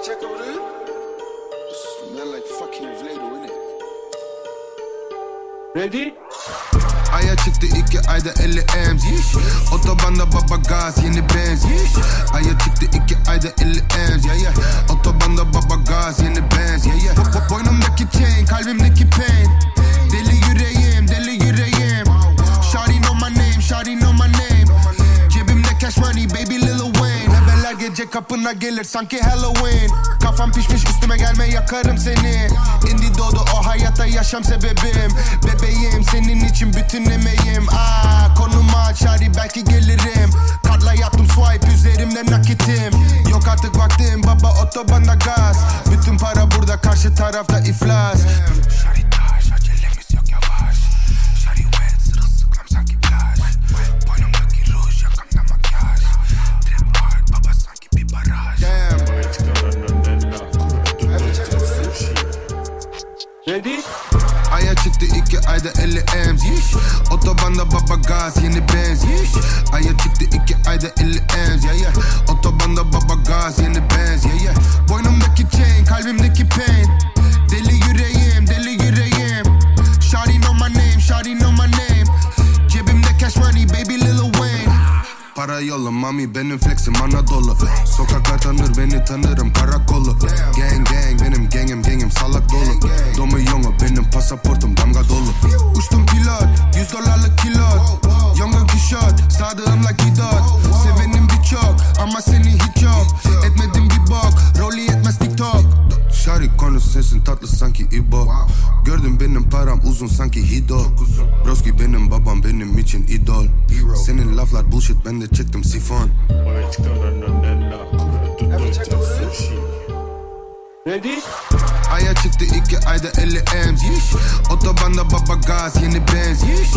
Even checken broer. Smell like fucking Vledo innit? Ready? Aya çıktı iki ayda 50 M's. Otobanda baba gaz yeni benz yiş. Aya çıktı iki ayda 50 M's yeah yeah kapına gelir sanki Halloween. Kafam pişmiş üstüme gelme yakarım seni. Indi doğdu o hayatta yaşam sebebim. Bebeğim senin için bütün emeğim. Aa, Konumu aç belki gelirim. Kartla yaptım swipe üzerimde nakitim. Yok artık vaktim baba otobanda gaz. Bütün para burada karşı tarafta iflas. Shawty Ready? Aya çıktı iki ayda 50 M's. Yiş. Otobanda baba gaz yeni benz. Yiş. Aya çıktı iki ayda 50 M's. Yeah yeah. Otobanda baba gaz yeni benz. Yeah yeah. Boynumdaki chain kalbimdeki pain. Deli yüreğim deli yüreğim. Shawty know my name shawty know my name. Cebimde cash money baby Lil Wayne. Para yolla mami benim flexim Anadolu. Sokaklar tanır beni tanırım karakolu sadığımla kidot Sevenim birçok ama seni hiç yok. Etmedim bir bok rolü yetmez tiktok. Şari konu sensin tatlı sanki İbo. Gördüm benim param uzun sanki Hido. Broski benim babam benim için idol. Senin laflar bullshit ben de çektim sifon. Ready? Aya çıktı iki ayda 50 M's. Otobanda baba gaz yeni benz. Yiş.